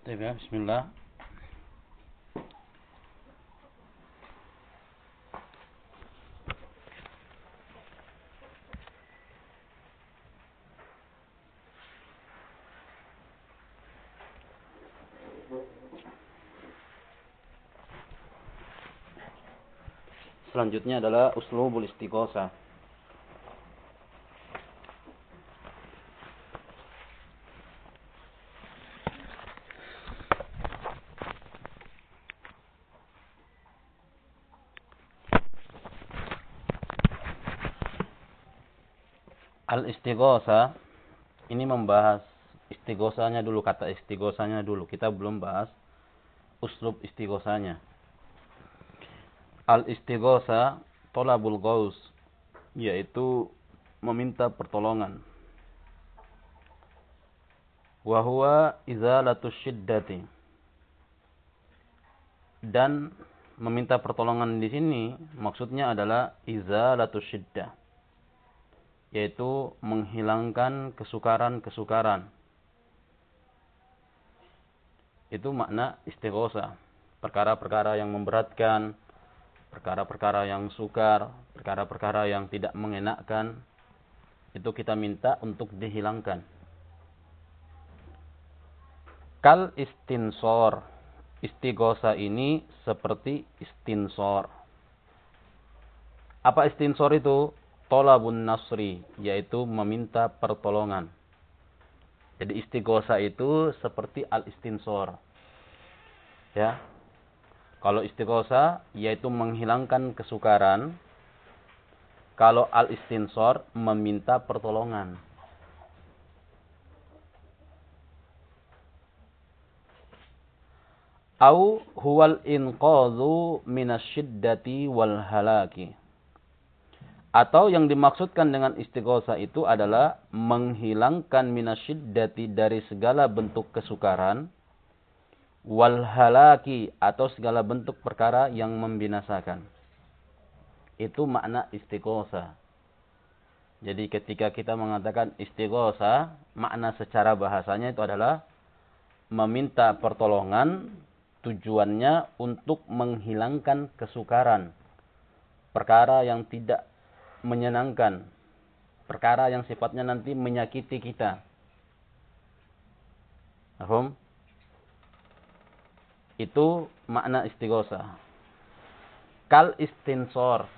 Tiba, ya, bismillah. Selanjutnya adalah uslubul istighosah. Al-istighosa ini membahas istighosanya dulu kata istighosanya dulu. Kita belum bahas uslub istighosanya. Al-istighosa tolabul gaus yaitu meminta pertolongan. Wahwa izalatus syiddati. Dan meminta pertolongan di sini maksudnya adalah izalatus syiddah yaitu menghilangkan kesukaran-kesukaran. Itu makna istighosa. Perkara-perkara yang memberatkan, perkara-perkara yang sukar, perkara-perkara yang tidak mengenakkan, itu kita minta untuk dihilangkan. Kal istinsor. Istighosa ini seperti istinsor. Apa istinsor itu? Tolabun nasri, yaitu meminta pertolongan. Jadi istighosa itu seperti al-istinsor. Ya. Kalau istighosa yaitu menghilangkan kesukaran. Kalau al-istinsor meminta pertolongan. Au huwal inqadhu minasyiddati wal halaki atau yang dimaksudkan dengan istighosa itu adalah menghilangkan minasyiddati dari segala bentuk kesukaran wal halaki atau segala bentuk perkara yang membinasakan. Itu makna istighosa. Jadi ketika kita mengatakan istighosa, makna secara bahasanya itu adalah meminta pertolongan tujuannya untuk menghilangkan kesukaran. Perkara yang tidak menyenangkan. Perkara yang sifatnya nanti menyakiti kita. Paham? Itu makna istighosa. Kal istinsor.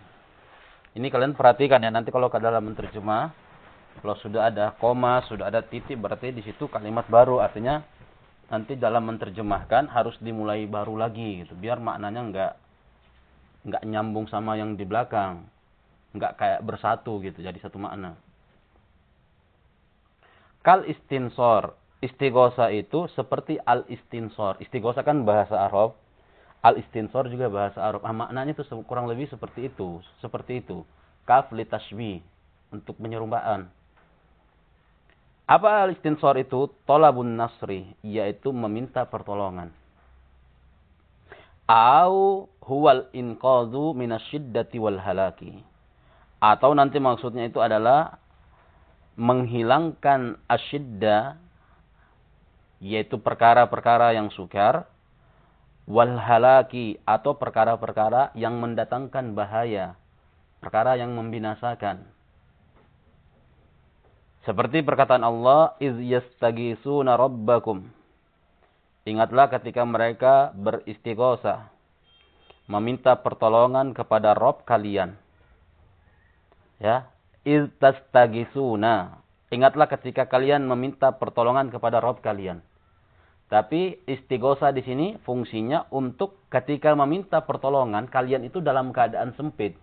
Ini kalian perhatikan ya, nanti kalau ke dalam menerjemah, kalau sudah ada koma, sudah ada titik, berarti di situ kalimat baru. Artinya nanti dalam menerjemahkan harus dimulai baru lagi gitu, biar maknanya enggak enggak nyambung sama yang di belakang nggak kayak bersatu gitu jadi satu makna. Kal istinsor istighosa itu seperti al istinsor. Istighosa kan bahasa Arab al istinsor juga bahasa Arab. Ah, maknanya itu kurang lebih seperti itu seperti itu. Kaf litashbih untuk penyerumpaan apa al istinsor itu? Tolabun nasri yaitu meminta pertolongan. Au huwal inqadhu minasyiddati wal halaki atau nanti maksudnya itu adalah menghilangkan asyidda yaitu perkara-perkara yang sukar wal halaki atau perkara-perkara yang mendatangkan bahaya, perkara yang membinasakan. Seperti perkataan Allah, "Iz yastagisuna rabbakum." Ingatlah ketika mereka beristighosa, meminta pertolongan kepada Rob kalian. Ya, iz tastagisuna. Ingatlah ketika kalian meminta pertolongan kepada Rob kalian. Tapi istighosa di sini fungsinya untuk ketika meminta pertolongan kalian itu dalam keadaan sempit.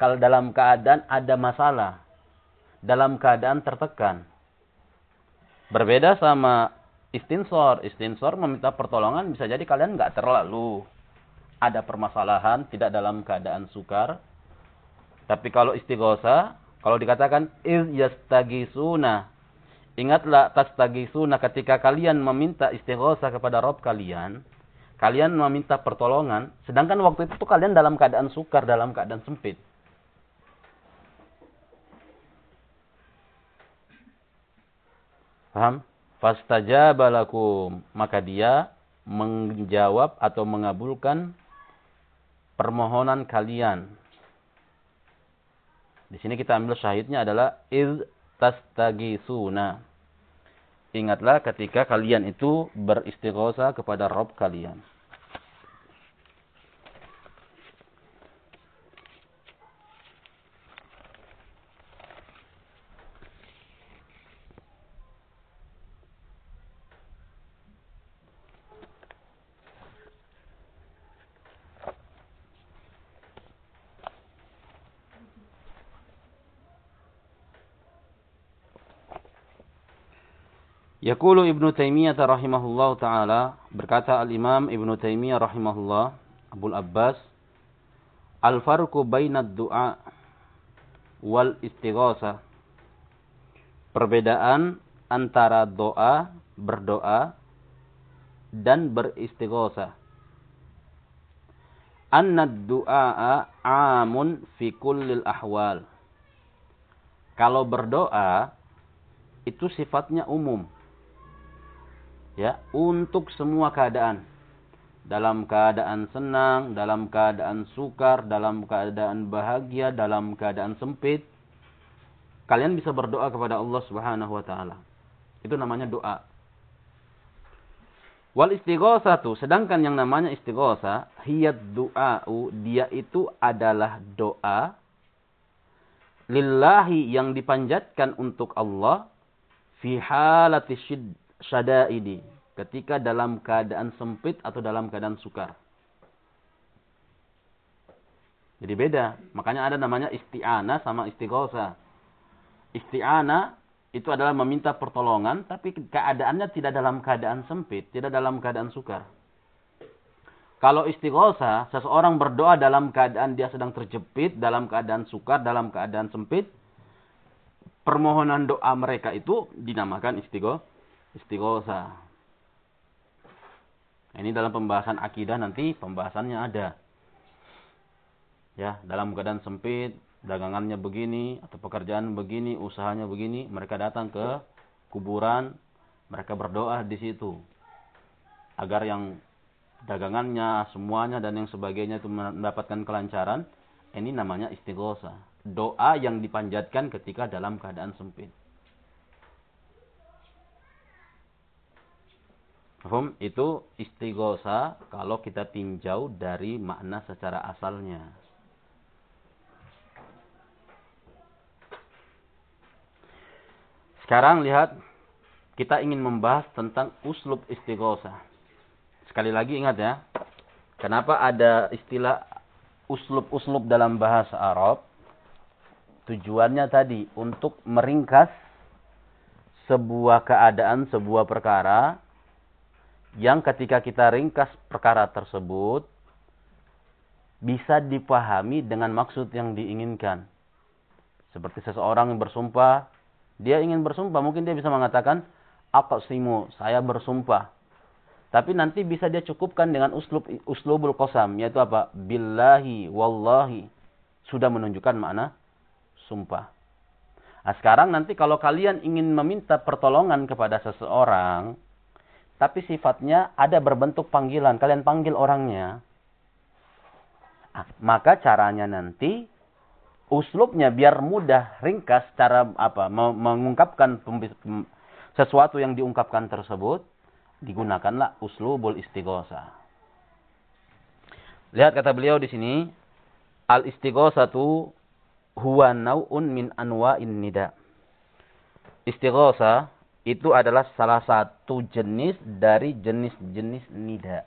Kalau dalam keadaan ada masalah, dalam keadaan tertekan. Berbeda sama istinsor. Istinsor meminta pertolongan bisa jadi kalian nggak terlalu ada permasalahan, tidak dalam keadaan sukar, tapi kalau istighosa, kalau dikatakan iz yastagisuna. Ingatlah tastagisuna ketika kalian meminta istighosa kepada Rob kalian, kalian meminta pertolongan, sedangkan waktu itu tuh kalian dalam keadaan sukar, dalam keadaan sempit. Paham? Fastajaba lakum. Maka dia menjawab atau mengabulkan permohonan kalian. Di sini kita ambil syahidnya adalah iz tastagisuna. Ingatlah ketika kalian itu beristighosa kepada Rob kalian. Yaqulu Ibnu Taimiyah rahimahullah taala berkata Al-Imam Ibnu Taimiyah rahimahullah Abu Abbas Al-farqu bainad du'a wal istighosa Perbedaan antara doa, berdoa dan beristighosa. Anna du'a amun fi kullil ahwal. Kalau berdoa itu sifatnya umum ya untuk semua keadaan. Dalam keadaan senang dalam keadaan sukar dalam keadaan bahagia dalam keadaan sempit kalian bisa berdoa kepada Allah Subhanahu wa taala. Itu namanya doa. Wal istighosatu sedangkan yang namanya istighosa hiyat du'a'u dia itu adalah doa lillahi yang dipanjatkan untuk Allah fi halati syadaidi. Ketika dalam keadaan sempit atau dalam keadaan sukar. Jadi beda. Makanya ada namanya isti'ana sama istighosa. Isti'ana itu adalah meminta pertolongan. Tapi keadaannya tidak dalam keadaan sempit. Tidak dalam keadaan sukar. Kalau istighosa, seseorang berdoa dalam keadaan dia sedang terjepit, dalam keadaan sukar, dalam keadaan sempit. Permohonan doa mereka itu dinamakan istighosa istighosa. Ini dalam pembahasan akidah nanti pembahasannya ada. Ya, dalam keadaan sempit, dagangannya begini atau pekerjaan begini, usahanya begini, mereka datang ke kuburan, mereka berdoa di situ. Agar yang dagangannya, semuanya dan yang sebagainya itu mendapatkan kelancaran, ini namanya istighosa. Doa yang dipanjatkan ketika dalam keadaan sempit. Faham? Itu istighosa kalau kita tinjau dari makna secara asalnya. Sekarang lihat kita ingin membahas tentang uslub istighosa. Sekali lagi ingat ya. Kenapa ada istilah uslub-uslub dalam bahasa Arab? Tujuannya tadi untuk meringkas sebuah keadaan, sebuah perkara yang ketika kita ringkas perkara tersebut bisa dipahami dengan maksud yang diinginkan. Seperti seseorang yang bersumpah, dia ingin bersumpah, mungkin dia bisa mengatakan, aqsimu, saya bersumpah. Tapi nanti bisa dia cukupkan dengan uslub uslubul qasam, yaitu apa? Billahi, wallahi. Sudah menunjukkan makna sumpah. Nah, sekarang nanti kalau kalian ingin meminta pertolongan kepada seseorang, tapi sifatnya ada berbentuk panggilan. Kalian panggil orangnya. Nah, maka caranya nanti uslubnya biar mudah, ringkas cara apa mengungkapkan sesuatu yang diungkapkan tersebut digunakanlah uslubul istighosa. Lihat kata beliau di sini, al istighosatu huwa nau'un min anwa'in nida. Istighosa itu adalah salah satu jenis dari jenis-jenis nida.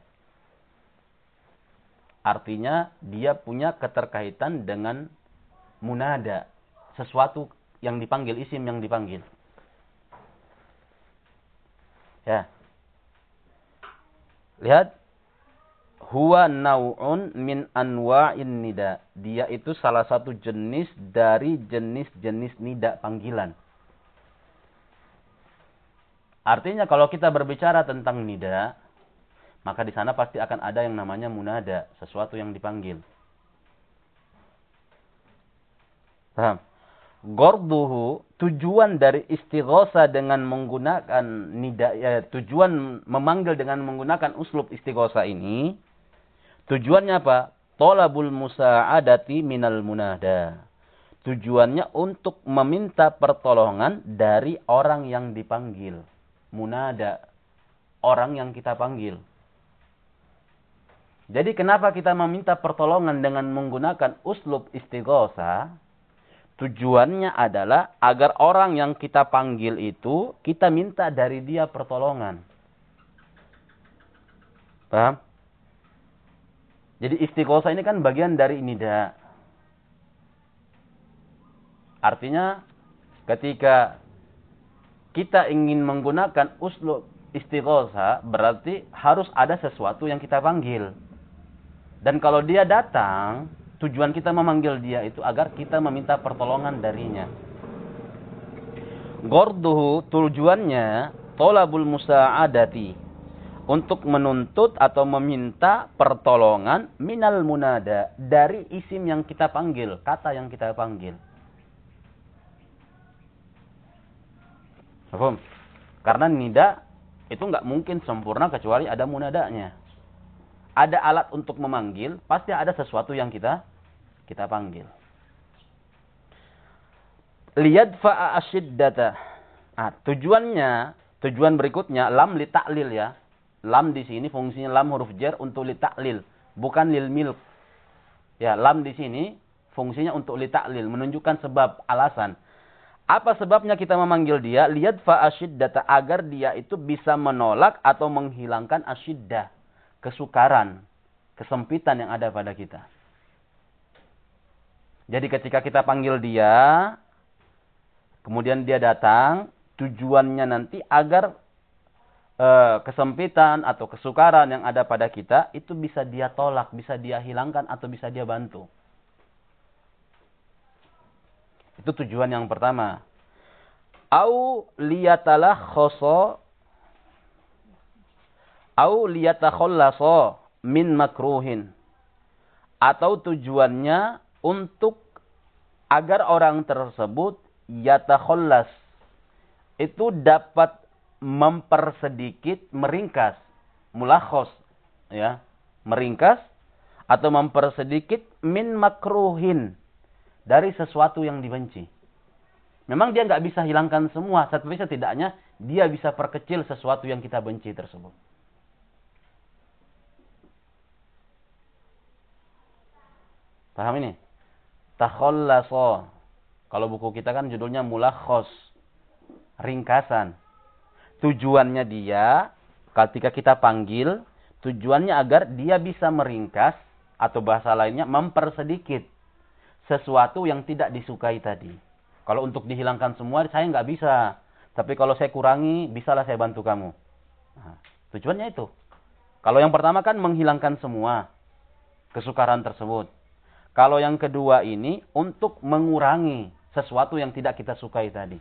Artinya dia punya keterkaitan dengan munada. Sesuatu yang dipanggil, isim yang dipanggil. Ya. Lihat. Huwa nau'un min anwa'in nida. Dia itu salah satu jenis dari jenis-jenis nida panggilan. Artinya kalau kita berbicara tentang nida, maka di sana pasti akan ada yang namanya munada, sesuatu yang dipanggil. Paham? Gorduhu, tujuan dari istighosa dengan menggunakan nida, ya, tujuan memanggil dengan menggunakan uslub istighosa ini, tujuannya apa? Tolabul musa'adati minal munada. Tujuannya untuk meminta pertolongan dari orang yang dipanggil. Munada. Orang yang kita panggil. Jadi kenapa kita meminta pertolongan dengan menggunakan uslub istighosa? Tujuannya adalah agar orang yang kita panggil itu, kita minta dari dia pertolongan. Paham? Jadi istiqosa ini kan bagian dari nida. Artinya ketika kita ingin menggunakan uslub istiqosa, berarti harus ada sesuatu yang kita panggil. Dan kalau dia datang, Tujuan kita memanggil dia itu agar kita meminta pertolongan darinya. Gorduhu tujuannya tolabul musa'adati untuk menuntut atau meminta pertolongan minal munada dari isim yang kita panggil, kata yang kita panggil. Paham? Karena nida itu nggak mungkin sempurna kecuali ada munadanya ada alat untuk memanggil, pasti ada sesuatu yang kita kita panggil. Lihat fa'a asyiddata. Nah, tujuannya, tujuan berikutnya lam li ta'lil ya. Lam di sini fungsinya lam huruf jar untuk li ta'lil, bukan lil milk. Ya, lam di sini fungsinya untuk li ta'lil, menunjukkan sebab, alasan. Apa sebabnya kita memanggil dia? Lihat fa asyiddata agar dia itu bisa menolak atau menghilangkan asyiddah kesukaran, kesempitan yang ada pada kita. Jadi ketika kita panggil dia, kemudian dia datang, tujuannya nanti agar e, kesempitan atau kesukaran yang ada pada kita itu bisa dia tolak, bisa dia hilangkan atau bisa dia bantu. Itu tujuan yang pertama. Au liyatalah khoso au liyatakhallaso min makruhin. Atau tujuannya untuk agar orang tersebut yatakhallas. Itu dapat mempersedikit meringkas mulakhos ya. Meringkas atau mempersedikit min makruhin dari sesuatu yang dibenci memang dia nggak bisa hilangkan semua tapi setidaknya dia bisa perkecil sesuatu yang kita benci tersebut Paham ini? Takhallaso. Kalau buku kita kan judulnya mulakhos. Ringkasan. Tujuannya dia, ketika kita panggil, tujuannya agar dia bisa meringkas, atau bahasa lainnya mempersedikit sesuatu yang tidak disukai tadi. Kalau untuk dihilangkan semua, saya nggak bisa. Tapi kalau saya kurangi, bisalah saya bantu kamu. Nah, tujuannya itu. Kalau yang pertama kan menghilangkan semua kesukaran tersebut. Kalau yang kedua ini untuk mengurangi sesuatu yang tidak kita sukai tadi.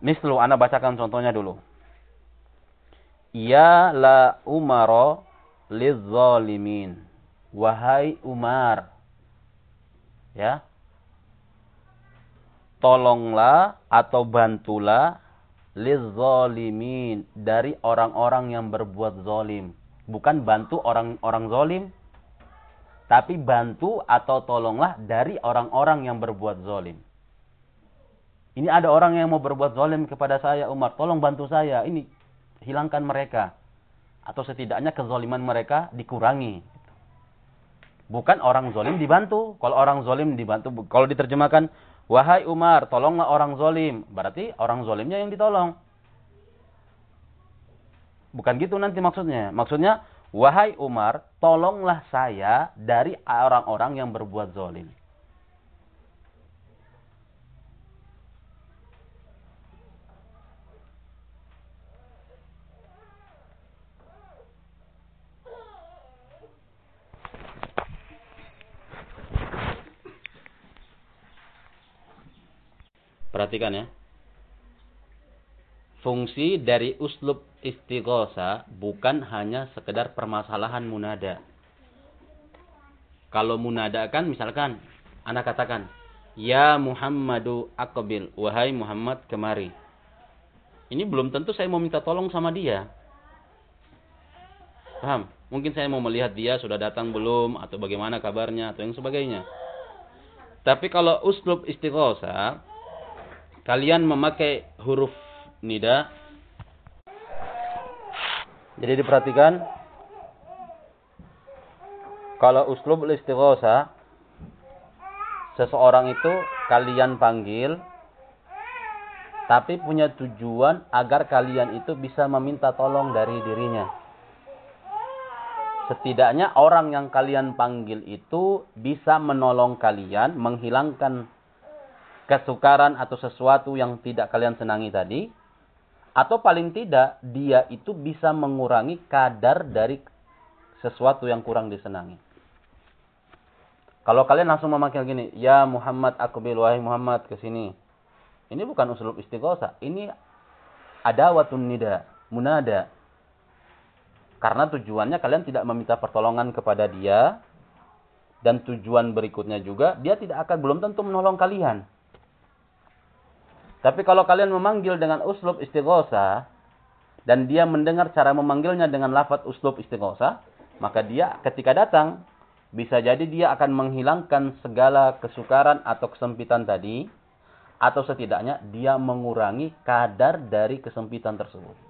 Mislu, Anda bacakan contohnya dulu. Ya la umaro lizzalimin. Wahai Umar. Ya. Tolonglah atau bantulah lizzalimin dari orang-orang yang berbuat zalim. Bukan bantu orang-orang zalim, tapi bantu atau tolonglah dari orang-orang yang berbuat zalim. Ini ada orang yang mau berbuat zalim kepada saya, Umar, tolong bantu saya. Ini hilangkan mereka atau setidaknya kezaliman mereka dikurangi. Bukan orang zalim dibantu. Kalau orang zalim dibantu, kalau diterjemahkan Wahai Umar, tolonglah orang zolim. Berarti orang zolimnya yang ditolong. Bukan gitu nanti maksudnya. Maksudnya, wahai Umar, tolonglah saya dari orang-orang yang berbuat zolim. Perhatikan ya. Fungsi dari uslub istighosa bukan hanya sekedar permasalahan munada. Kalau munada kan misalkan anak katakan, "Ya Muhammadu aqbil," wahai Muhammad kemari. Ini belum tentu saya mau minta tolong sama dia. Paham? Mungkin saya mau melihat dia sudah datang belum atau bagaimana kabarnya atau yang sebagainya. Tapi kalau uslub istighosa kalian memakai huruf nida jadi diperhatikan kalau uslub istighosa seseorang itu kalian panggil tapi punya tujuan agar kalian itu bisa meminta tolong dari dirinya. Setidaknya orang yang kalian panggil itu bisa menolong kalian menghilangkan kesukaran atau sesuatu yang tidak kalian senangi tadi atau paling tidak, dia itu bisa mengurangi kadar dari sesuatu yang kurang disenangi. Kalau kalian langsung memanggil gini, ya Muhammad aku wahai Muhammad ke sini. Ini bukan usul istighosa, ini ada watun nida, munada. Karena tujuannya kalian tidak meminta pertolongan kepada dia dan tujuan berikutnya juga dia tidak akan belum tentu menolong kalian. Tapi kalau kalian memanggil dengan uslub istighosa dan dia mendengar cara memanggilnya dengan lafaz uslub istighosa, maka dia ketika datang bisa jadi dia akan menghilangkan segala kesukaran atau kesempitan tadi atau setidaknya dia mengurangi kadar dari kesempitan tersebut.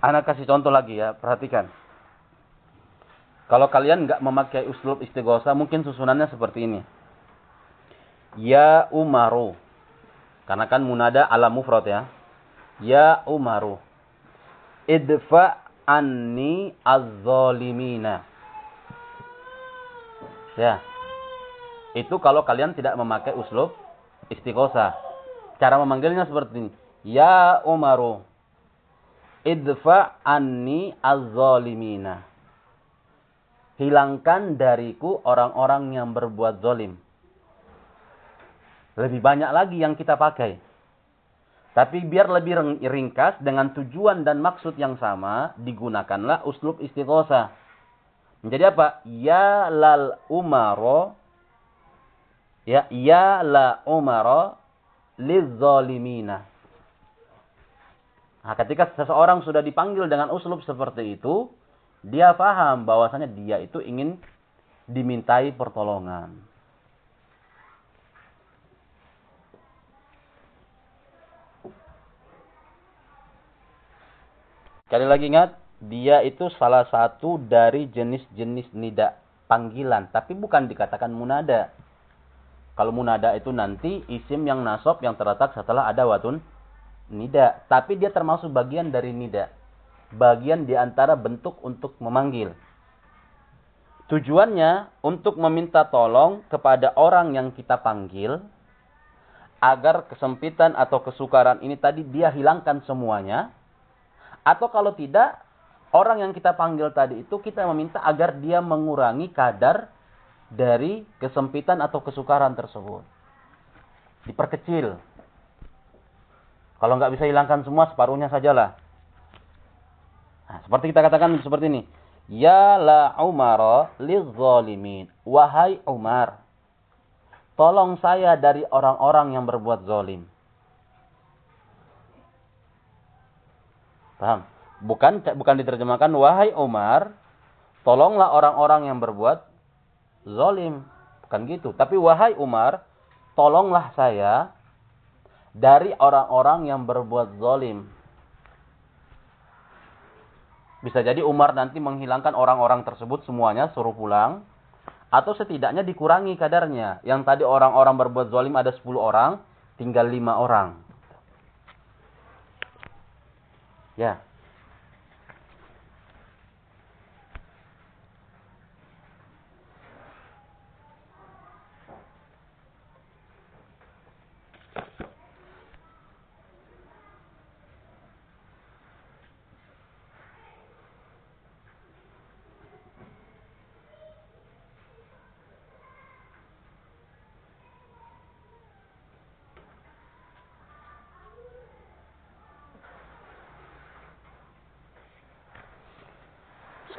Anak kasih contoh lagi ya, perhatikan. Kalau kalian nggak memakai uslub istighosa, mungkin susunannya seperti ini. Ya Umaru. Karena kan munada ala mufrad ya. Ya Umaru. Idfa anni az-zalimina. Ya. Itu kalau kalian tidak memakai uslub istighosa. Cara memanggilnya seperti ini. Ya Umaru idfa anni az-zalimina. Hilangkan dariku orang-orang yang berbuat zalim. Lebih banyak lagi yang kita pakai. Tapi biar lebih ringkas dengan tujuan dan maksud yang sama, digunakanlah uslub istighosa. Menjadi apa? Ya lal umaro ya ya la umaro lizalimina. Nah, ketika seseorang sudah dipanggil dengan uslub seperti itu, dia paham bahwasanya dia itu ingin dimintai pertolongan. Sekali lagi ingat, dia itu salah satu dari jenis-jenis nida panggilan, tapi bukan dikatakan munada. Kalau munada itu nanti isim yang nasab yang terletak setelah ada watun nida, tapi dia termasuk bagian dari nida. Bagian di antara bentuk untuk memanggil. Tujuannya untuk meminta tolong kepada orang yang kita panggil agar kesempitan atau kesukaran ini tadi dia hilangkan semuanya. Atau kalau tidak, orang yang kita panggil tadi itu kita meminta agar dia mengurangi kadar dari kesempitan atau kesukaran tersebut. Diperkecil kalau nggak bisa hilangkan semua, separuhnya sajalah. Nah, seperti kita katakan seperti ini. Ya la Umar lizzalimin. Wahai Umar, tolong saya dari orang-orang yang berbuat zalim. Paham? Bukan bukan diterjemahkan wahai Umar, tolonglah orang-orang yang berbuat zalim. Bukan gitu. Tapi wahai Umar, tolonglah saya dari orang-orang yang berbuat zalim. Bisa jadi Umar nanti menghilangkan orang-orang tersebut semuanya suruh pulang atau setidaknya dikurangi kadarnya. Yang tadi orang-orang berbuat zalim ada 10 orang, tinggal 5 orang. Ya.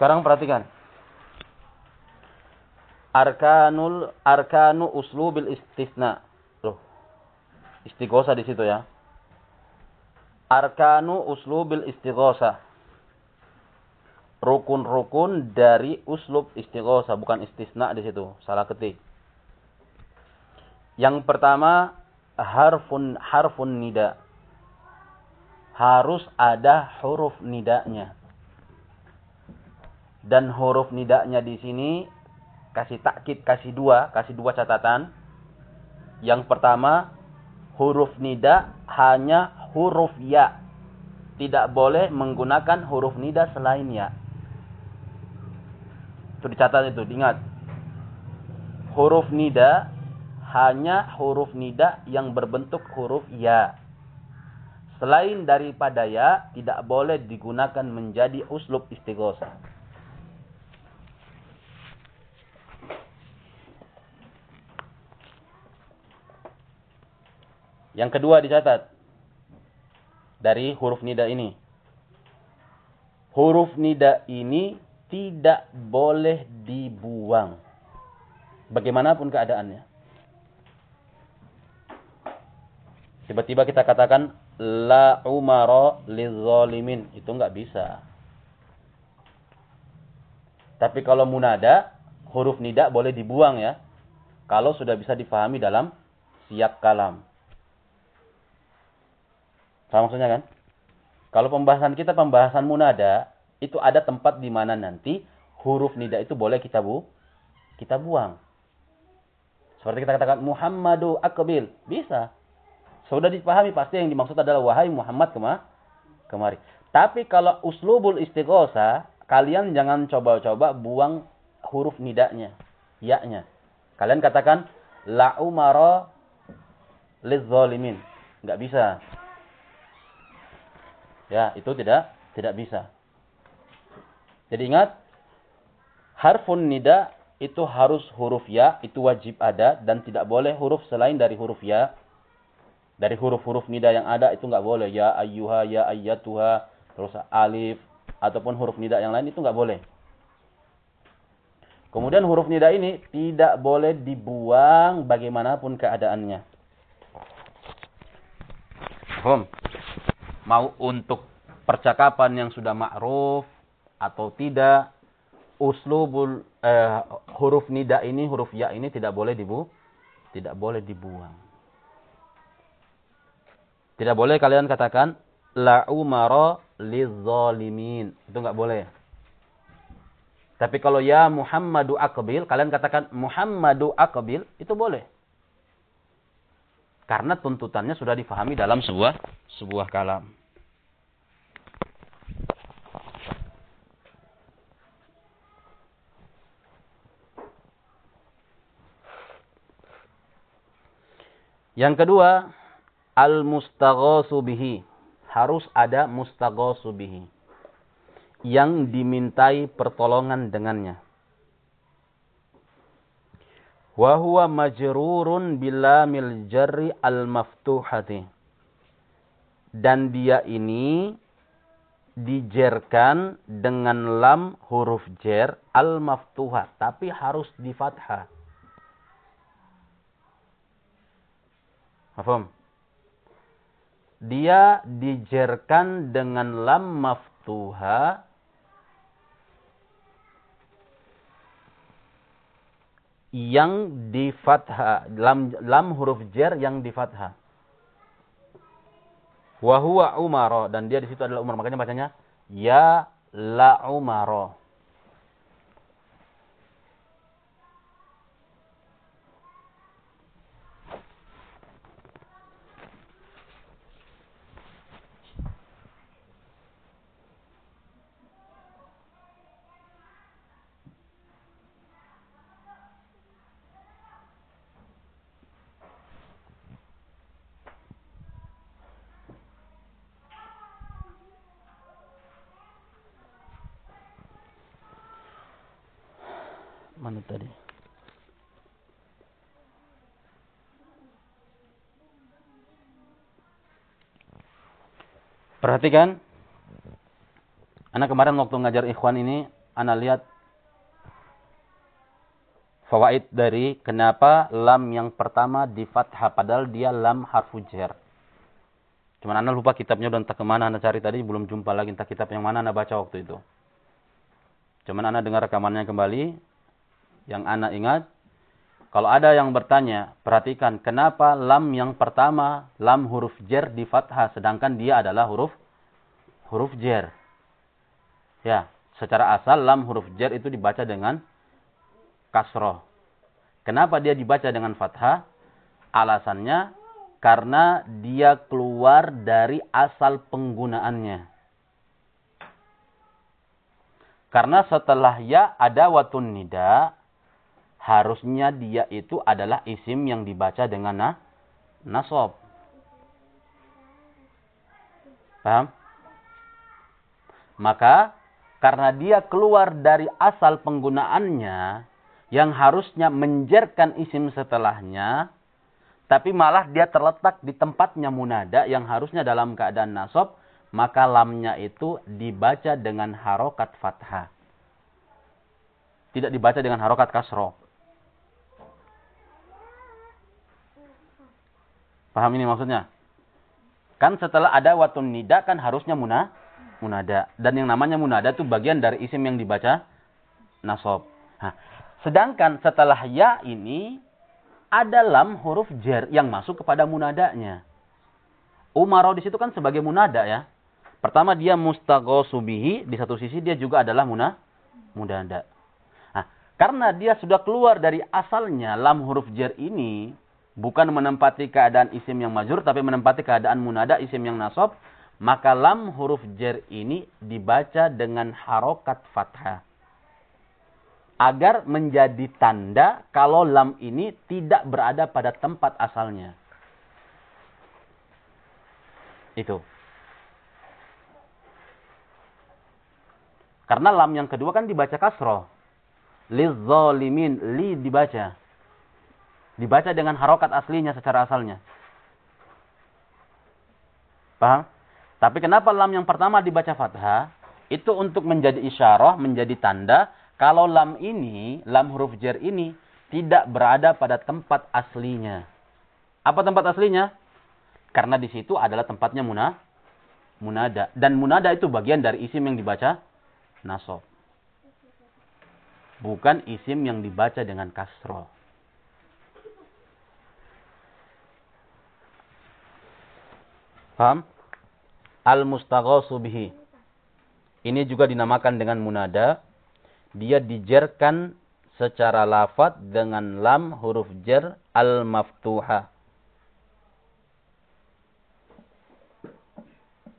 Sekarang perhatikan. Arkanul arkanu uslubil istisna. Loh. Istighosa di situ ya. Arkanu uslubil istighosa. Rukun-rukun dari uslub istighosa, bukan istisna di situ. Salah ketik. Yang pertama harfun harfun nida. Harus ada huruf nidanya. Dan huruf nidanya di sini kasih takkid, kasih dua, kasih dua catatan. Yang pertama, huruf nida hanya huruf ya. Tidak boleh menggunakan huruf nida selain ya. Itu dicatat itu, diingat. Huruf nida hanya huruf nida yang berbentuk huruf ya. Selain daripada ya, tidak boleh digunakan menjadi uslub istighosa. Yang kedua dicatat. Dari huruf nida ini. Huruf nida ini tidak boleh dibuang. Bagaimanapun keadaannya. Tiba-tiba kita katakan la umara lizalimin. Itu enggak bisa. Tapi kalau munada, huruf nida boleh dibuang ya. Kalau sudah bisa difahami dalam siap kalam. Sama maksudnya kan? Kalau pembahasan kita pembahasan munada, itu ada tempat di mana nanti huruf nida itu boleh kita bu, kita buang. Seperti kita katakan Muhammadu akbil, bisa. Sudah dipahami pasti yang dimaksud adalah wahai Muhammad kema kemari. Tapi kalau uslubul istighosa, kalian jangan coba-coba buang huruf nidanya, ya-nya. Kalian katakan la umara lizzalimin. Enggak bisa. Ya, itu tidak tidak bisa. Jadi ingat, harfun nida itu harus huruf ya, itu wajib ada dan tidak boleh huruf selain dari huruf ya dari huruf-huruf nida yang ada itu nggak boleh ya ayyuha ya ayyatuha terus alif ataupun huruf nida yang lain itu nggak boleh. Kemudian huruf nida ini tidak boleh dibuang bagaimanapun keadaannya. Hum. Mau untuk percakapan yang sudah ma'ruf atau tidak, uslubul eh, huruf nida ini, huruf ya ini tidak boleh dibu tidak boleh dibuang. Tidak boleh kalian katakan la umara lizzalimin. Itu enggak boleh. Tapi kalau ya Muhammadu akbil, kalian katakan Muhammadu akbil, itu boleh. Karena tuntutannya sudah difahami dalam sebuah sebuah kalam. Yang kedua, al-mustaghasu bihi. Harus ada mustaghasu bihi. Yang dimintai pertolongan dengannya. Wa huwa majrurun bilamil jarri al-maftuhati. Dan dia ini dijerkan dengan lam huruf jer al-maftuhah. Tapi harus di fathah. Faham? dia dijerkan dengan lam maftuha yang di fathah lam lam huruf jer yang di fathah wa huwa umara dan dia di situ adalah umar. Makanya bacanya ya la umara Mana tadi? Perhatikan. Anak kemarin waktu ngajar ikhwan ini Anda lihat fawaid dari kenapa lam yang pertama di fathah padahal dia lam harfu jar. Cuman Anda lupa kitabnya udah entah ke mana Anda cari tadi, belum jumpa lagi entah kitab yang mana Anda baca waktu itu. Cuman Anda dengar rekamannya kembali. Yang Anda ingat, kalau ada yang bertanya, perhatikan kenapa lam yang pertama, lam huruf jer di fathah, sedangkan dia adalah huruf huruf jer. Ya, secara asal lam huruf jer itu dibaca dengan kasroh. Kenapa dia dibaca dengan fathah? Alasannya karena dia keluar dari asal penggunaannya. Karena setelah ya ada watun nida, harusnya dia itu adalah isim yang dibaca dengan na, nasob. Paham? Maka karena dia keluar dari asal penggunaannya yang harusnya menjerkan isim setelahnya, tapi malah dia terletak di tempatnya munada yang harusnya dalam keadaan nasab, maka lamnya itu dibaca dengan harokat fathah. Tidak dibaca dengan harokat kasro. Paham ini maksudnya? Kan setelah ada watun nida kan harusnya muna, munada. Dan yang namanya munada itu bagian dari isim yang dibaca nasab. Nah, sedangkan setelah ya ini ada lam huruf jer yang masuk kepada munadanya. Umaro di situ kan sebagai munada ya. Pertama dia mustaghosubihi, di satu sisi dia juga adalah muna, munada. Nah, karena dia sudah keluar dari asalnya lam huruf jer ini, bukan menempati keadaan isim yang majur, tapi menempati keadaan munada isim yang nasob, maka lam huruf jer ini dibaca dengan harokat fathah agar menjadi tanda kalau lam ini tidak berada pada tempat asalnya. Itu. Karena lam yang kedua kan dibaca kasroh. Lizzolimin. Li dibaca. Dibaca dengan harokat aslinya secara asalnya. Paham? Tapi kenapa lam yang pertama dibaca fathah? Itu untuk menjadi isyarah, menjadi tanda kalau lam ini, lam huruf jar ini tidak berada pada tempat aslinya. Apa tempat aslinya? Karena di situ adalah tempatnya muna, munada. Dan munada itu bagian dari isim yang dibaca nasob. Bukan isim yang dibaca dengan kasro. Paham? Al-mustaghasu bihi. Ini juga dinamakan dengan munada dia dijerkan secara lafat dengan lam huruf jer al-maftuha.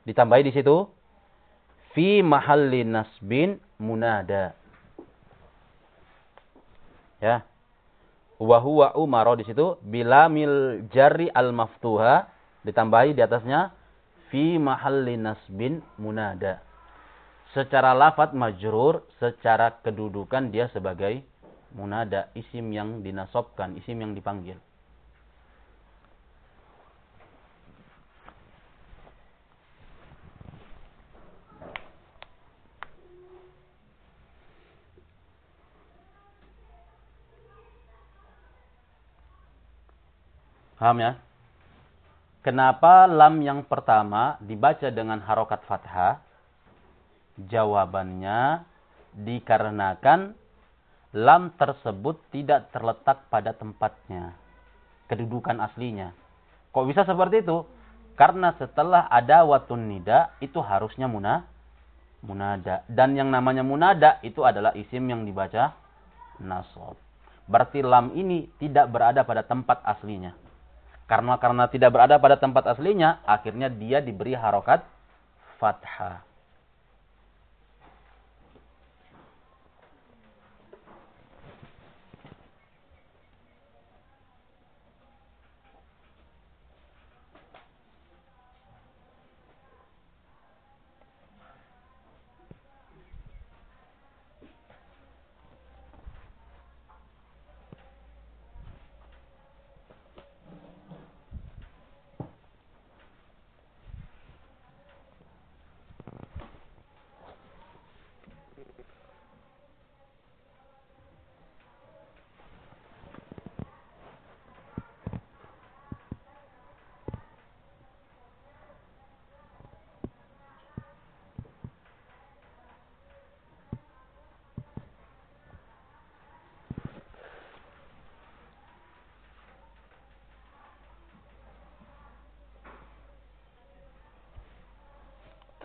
Ditambahi di situ fi mahalli nasbin munada. Ya. Wa huwa umaro di situ bilamil jari al-maftuha ditambahi di atasnya fi mahalli nasbin munada secara lafat majrur, secara kedudukan dia sebagai munada, isim yang dinasobkan, isim yang dipanggil. Paham ya? Kenapa lam yang pertama dibaca dengan harokat fathah, Jawabannya dikarenakan lam tersebut tidak terletak pada tempatnya. Kedudukan aslinya. Kok bisa seperti itu? Karena setelah ada watun nida itu harusnya muna, munada. Dan yang namanya munada itu adalah isim yang dibaca nasob. Berarti lam ini tidak berada pada tempat aslinya. Karena karena tidak berada pada tempat aslinya, akhirnya dia diberi harokat fathah.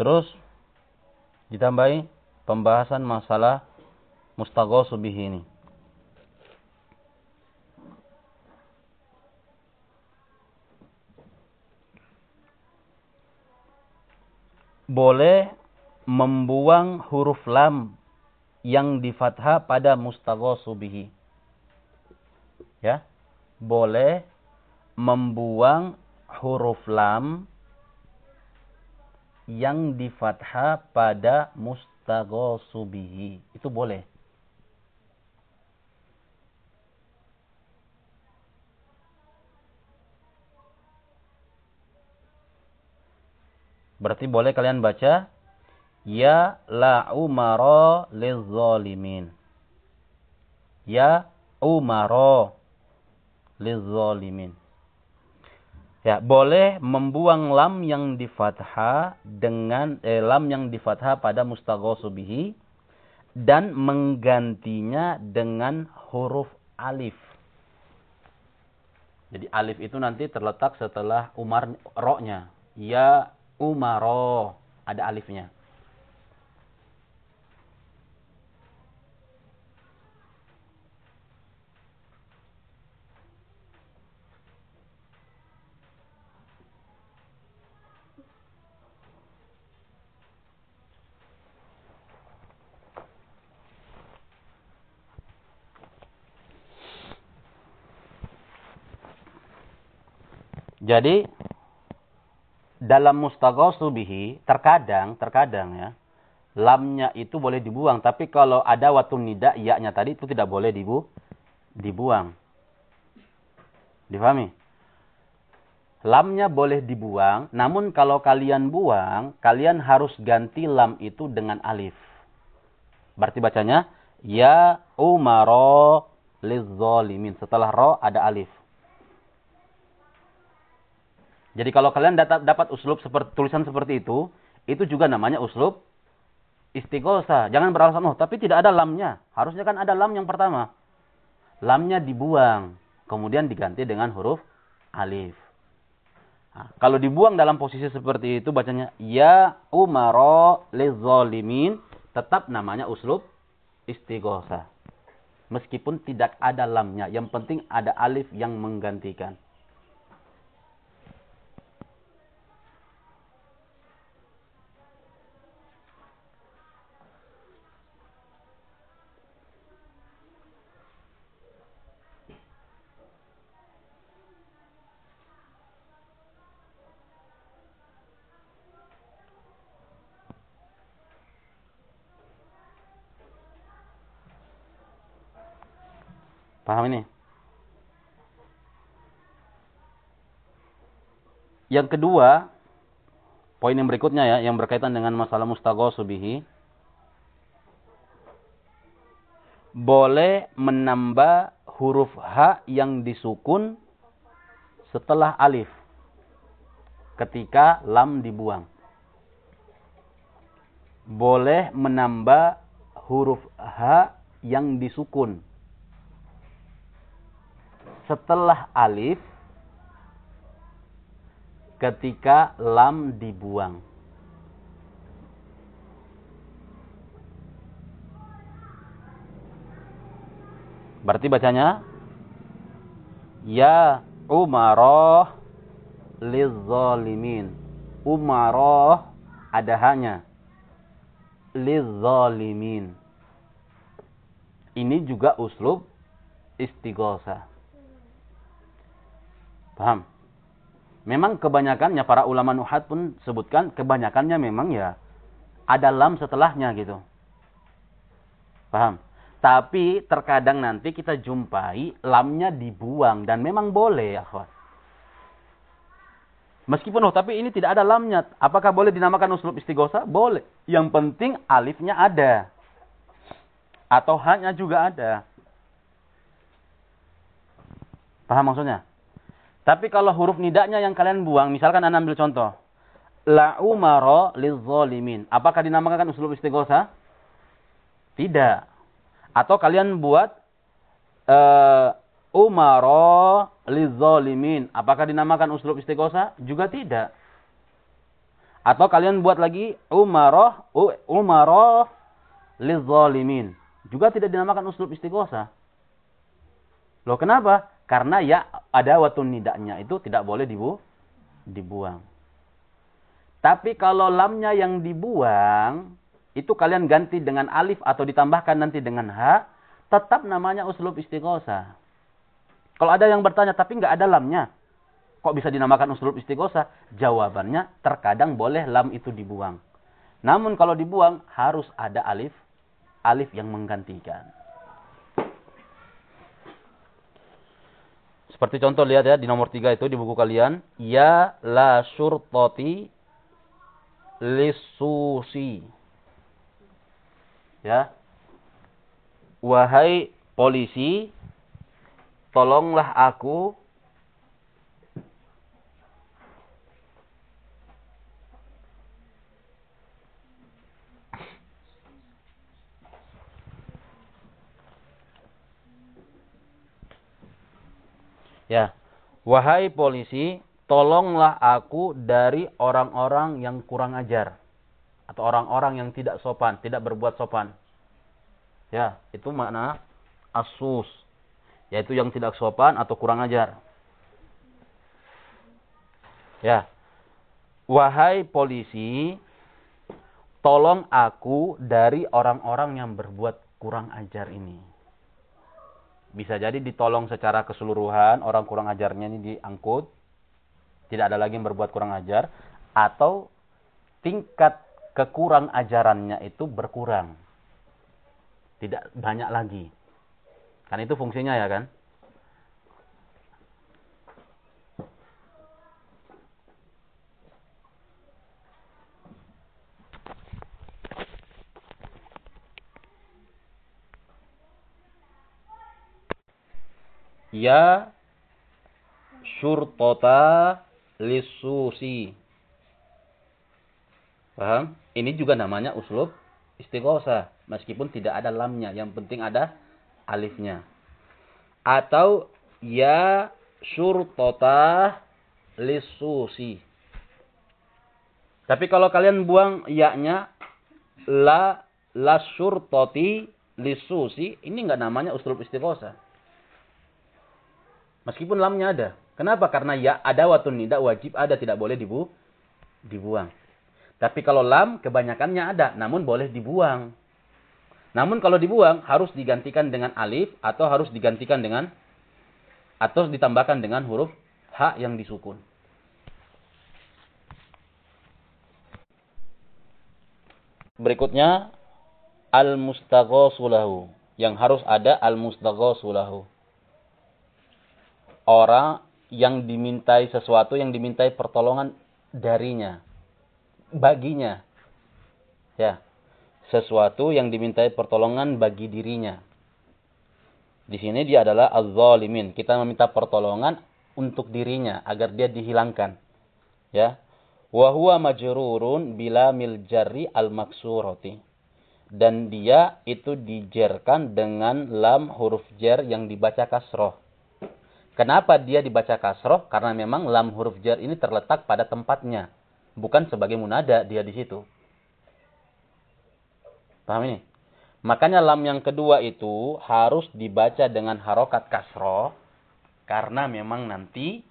Terus ditambahi pembahasan masalah mustaghasu bihi ini. Boleh membuang huruf lam yang di fathah pada mustaghasu bihi. Ya. Boleh membuang huruf lam yang di fathah pada mustaghasu bihi. Itu boleh. Berarti boleh kalian baca ya la umara lizzalimin. Ya umara lizzalimin. Ya, boleh membuang lam yang di fathah dengan eh, lam yang di fathah pada mustaghasu bihi dan menggantinya dengan huruf alif. Jadi alif itu nanti terletak setelah umar ro-nya. Ya umaro ada alifnya. Jadi dalam mustaghasu bihi terkadang terkadang ya lamnya itu boleh dibuang tapi kalau ada waktu nida iya-nya tadi itu tidak boleh dibu dibuang. Difahami? Lamnya boleh dibuang, namun kalau kalian buang, kalian harus ganti lam itu dengan alif. Berarti bacanya ya umaro lizzalimin. Setelah ro ada alif. Jadi kalau kalian dapat, uslub seperti tulisan seperti itu, itu juga namanya uslub istighosa. Jangan beralasan, oh tapi tidak ada lamnya. Harusnya kan ada lam yang pertama. Lamnya dibuang. Kemudian diganti dengan huruf alif. Nah, kalau dibuang dalam posisi seperti itu bacanya ya umaro lizolimin. Tetap namanya uslub istighosa. Meskipun tidak ada lamnya. Yang penting ada alif yang menggantikan. Paham ini? Yang kedua, poin yang berikutnya ya, yang berkaitan dengan masalah mustaghosu bihi. Boleh menambah huruf H yang disukun setelah alif ketika lam dibuang. Boleh menambah huruf H yang disukun setelah alif ketika lam dibuang. Berarti bacanya ya umaroh lizzalimin. Umaroh ada hanya lizzalimin. Ini juga uslub istighosa. Paham? Memang kebanyakannya para ulama nuhat pun sebutkan kebanyakannya memang ya ada lam setelahnya gitu. Paham? Tapi terkadang nanti kita jumpai lamnya dibuang dan memang boleh ya kawan. Meskipun oh tapi ini tidak ada lamnya, apakah boleh dinamakan uslub istighosa? Boleh. Yang penting alifnya ada. Atau hanya juga ada. Paham maksudnya? Tapi kalau huruf nidaknya yang kalian buang, misalkan Anda ambil contoh. La umaro lizzolimin. Apakah dinamakan uslub istighosa? Tidak. Atau kalian buat uh, lizzolimin. Apakah dinamakan uslub istighosa? Juga tidak. Atau kalian buat lagi umaroh, umaroh lizalimin. Juga tidak dinamakan uslub istighosa. Loh kenapa? Karena ya ada waktu nidaknya itu tidak boleh dibu dibuang. Tapi kalau lamnya yang dibuang, itu kalian ganti dengan alif atau ditambahkan nanti dengan ha, tetap namanya uslub istighosa. Kalau ada yang bertanya, tapi nggak ada lamnya. Kok bisa dinamakan uslub istighosa? Jawabannya, terkadang boleh lam itu dibuang. Namun kalau dibuang, harus ada alif, alif yang menggantikan. Seperti contoh lihat ya di nomor tiga itu di buku kalian. Ya la syurtoti lisusi. Ya. Wahai polisi, tolonglah aku Ya. Wahai polisi, tolonglah aku dari orang-orang yang kurang ajar. Atau orang-orang yang tidak sopan, tidak berbuat sopan. Ya, itu makna asus. Yaitu yang tidak sopan atau kurang ajar. Ya. Wahai polisi, tolong aku dari orang-orang yang berbuat kurang ajar ini. Bisa jadi ditolong secara keseluruhan, orang kurang ajarnya ini diangkut. Tidak ada lagi yang berbuat kurang ajar. Atau tingkat kekurang ajarannya itu berkurang. Tidak banyak lagi. Kan itu fungsinya ya kan? Ya syurtota lisusi. Paham? Ini juga namanya uslub istighosa. Meskipun tidak ada lamnya. Yang penting ada alifnya. Atau ya syurtota lisusi. Tapi kalau kalian buang ya-nya la la syurtoti lisusi, ini enggak namanya uslub istighosa. Meskipun lamnya ada. Kenapa? Karena ya ada watun nida wajib ada tidak boleh dibu dibuang. Tapi kalau lam kebanyakannya ada namun boleh dibuang. Namun kalau dibuang harus digantikan dengan alif atau harus digantikan dengan atau ditambahkan dengan huruf ha yang disukun. Berikutnya al-mustaghosulahu yang harus ada al-mustaghosulahu orang yang dimintai sesuatu yang dimintai pertolongan darinya baginya. Ya sesuatu yang dimintai pertolongan bagi dirinya. Di sini dia adalah az-zalimin. Kita meminta pertolongan untuk dirinya agar dia dihilangkan. Ya wa huwa majrurun bila mil jarri al maksurati dan dia itu dijerkan dengan lam huruf jar yang dibaca kasroh Kenapa dia dibaca kasroh? Karena memang lam huruf jar ini terletak pada tempatnya. Bukan sebagai munada dia di situ. Paham ini? Makanya lam yang kedua itu harus dibaca dengan harokat kasroh. Karena memang nanti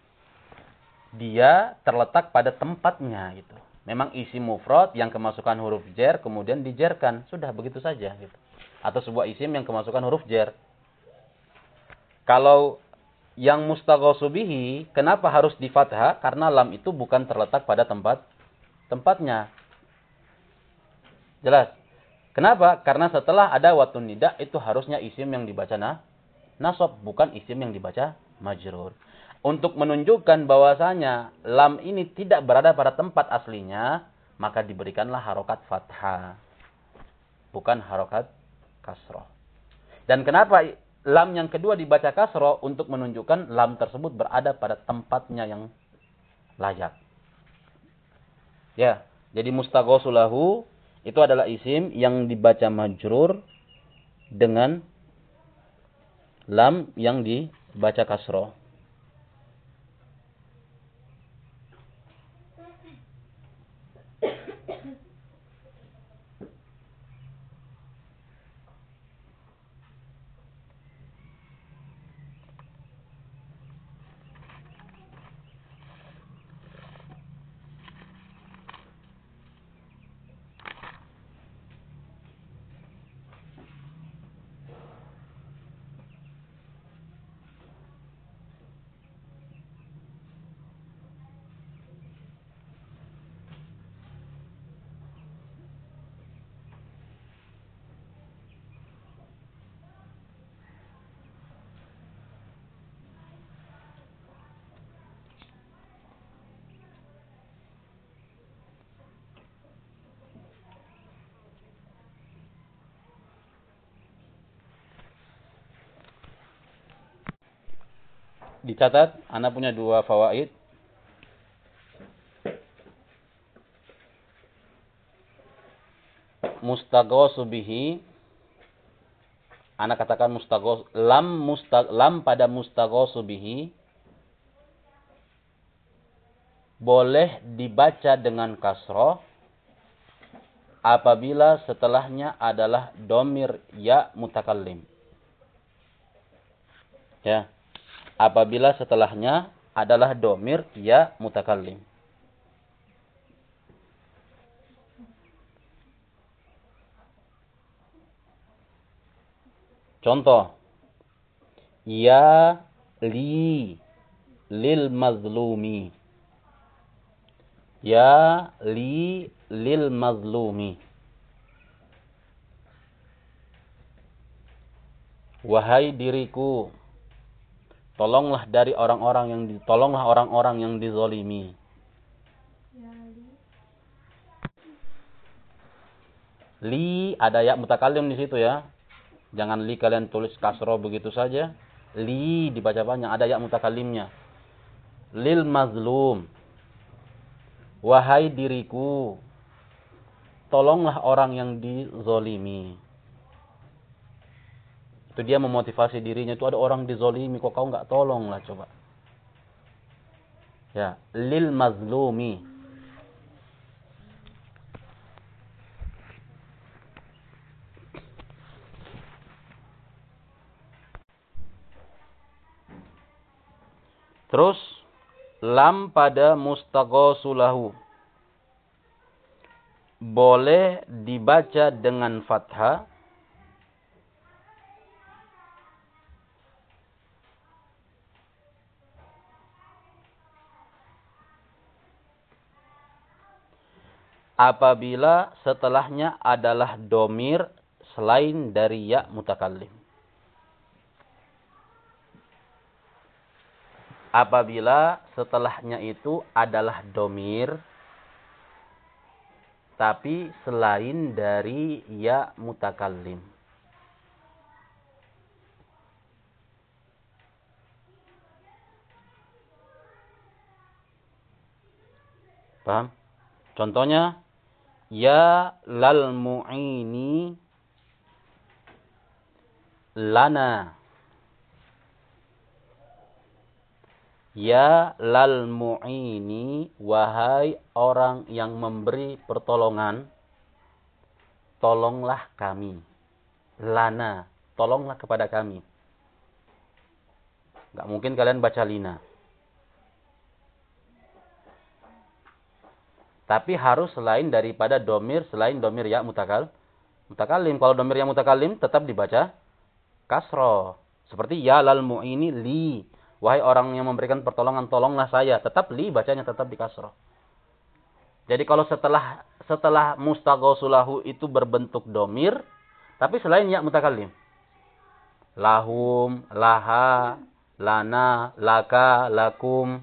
dia terletak pada tempatnya gitu. Memang isi mufrad yang kemasukan huruf jar kemudian dijerkan. Sudah begitu saja gitu. Atau sebuah isim yang kemasukan huruf jar. Kalau yang mustaghosubihi, kenapa harus di fathah? Karena lam itu bukan terletak pada tempat tempatnya. Jelas? Kenapa? Karena setelah ada watun nida itu harusnya isim yang dibaca nah, nasab, bukan isim yang dibaca majrur. Untuk menunjukkan bahwasanya lam ini tidak berada pada tempat aslinya, maka diberikanlah harokat fathah. Bukan harokat kasroh. Dan kenapa lam yang kedua dibaca kasro untuk menunjukkan lam tersebut berada pada tempatnya yang layak. Ya, jadi mustaghosulahu itu adalah isim yang dibaca majrur dengan lam yang dibaca kasro. Dicatat, Anda punya dua fawaid. Mustaghosu bihi Anda katakan mustaghos lam mustag lam pada mustaghosu bihi boleh dibaca dengan kasroh apabila setelahnya adalah domir ya mutakallim. Ya. Apabila setelahnya adalah domir ya mutakallim. Contoh. Ya li lil mazlumi. Ya li lil mazlumi. Wahai diriku, tolonglah dari orang-orang yang tolonglah orang-orang yang dizolimi. Li ada ya mutakalim di situ ya. Jangan li kalian tulis kasro begitu saja. Li dibaca banyak ada ya mutakalimnya. Lil mazlum. Wahai diriku, tolonglah orang yang dizolimi. Itu dia memotivasi dirinya. Itu ada orang dizolimi. Kok kau nggak tolong lah coba. Ya. Lil mazlumi. Terus lam pada mustaghosulahu boleh dibaca dengan fathah apabila setelahnya adalah domir selain dari ya mutakallim. apabila setelahnya itu adalah domir tapi selain dari ya mutakallim. Paham? Contohnya ya lal mu'ini lana Ya lal mu'ini, wahai orang yang memberi pertolongan, tolonglah kami. Lana, tolonglah kepada kami. Gak mungkin kalian baca lina. Tapi harus selain daripada domir, selain domir ya mutakal. Mutakalim. Kalau domir ya mutakalim tetap dibaca kasro. Seperti ya lal mu'ini li Wahai orang yang memberikan pertolongan, tolonglah saya. Tetap li bacanya tetap di kasroh. Jadi kalau setelah setelah mustaghosulahu itu berbentuk domir, tapi selain ya mutakalim. Lahum, laha, lana, laka, lakum.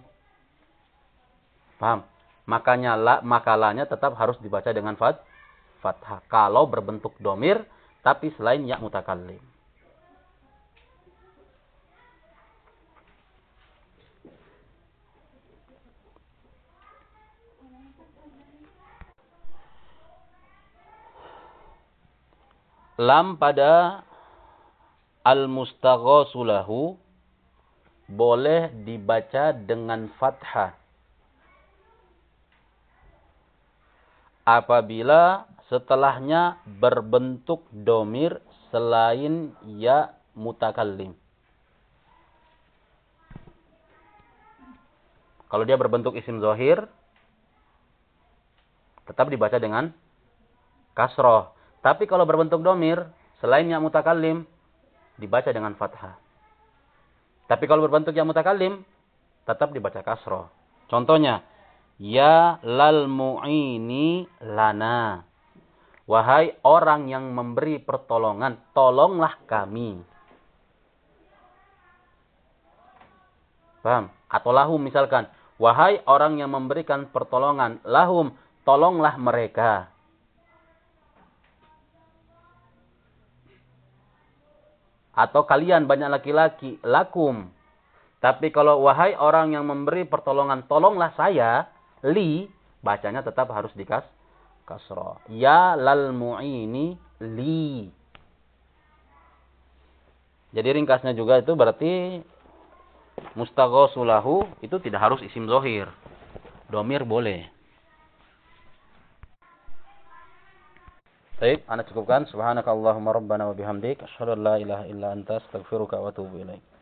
Paham? Makanya la, makalanya tetap harus dibaca dengan fat, fathah. Kalau berbentuk domir, tapi selain ya mutakalim. lam pada al-mustaghasulahu boleh dibaca dengan fathah. Apabila setelahnya berbentuk domir selain ya mutakallim. Kalau dia berbentuk isim zohir, tetap dibaca dengan kasroh. Tapi kalau berbentuk domir, selain yang mutakallim, dibaca dengan fathah. Tapi kalau berbentuk yang mutakallim, tetap dibaca kasroh. Contohnya, Ya lal mu'ini lana. Wahai orang yang memberi pertolongan, tolonglah kami. Paham? Atau lahum misalkan. Wahai orang yang memberikan pertolongan, lahum, tolonglah mereka. Atau kalian banyak laki-laki, lakum. Tapi kalau wahai orang yang memberi pertolongan, tolonglah saya, li, bacanya tetap harus dikas kasroh. Ya lal mu'ini li. Jadi ringkasnya juga itu berarti mustaghosulahu itu tidak harus isim zohir. Domir boleh. Baik, anda cukupkan. Subhanakallahumma rabbana wa bihamdik. Asyhadu an la ilaha illa anta astaghfiruka wa atubu ilaik.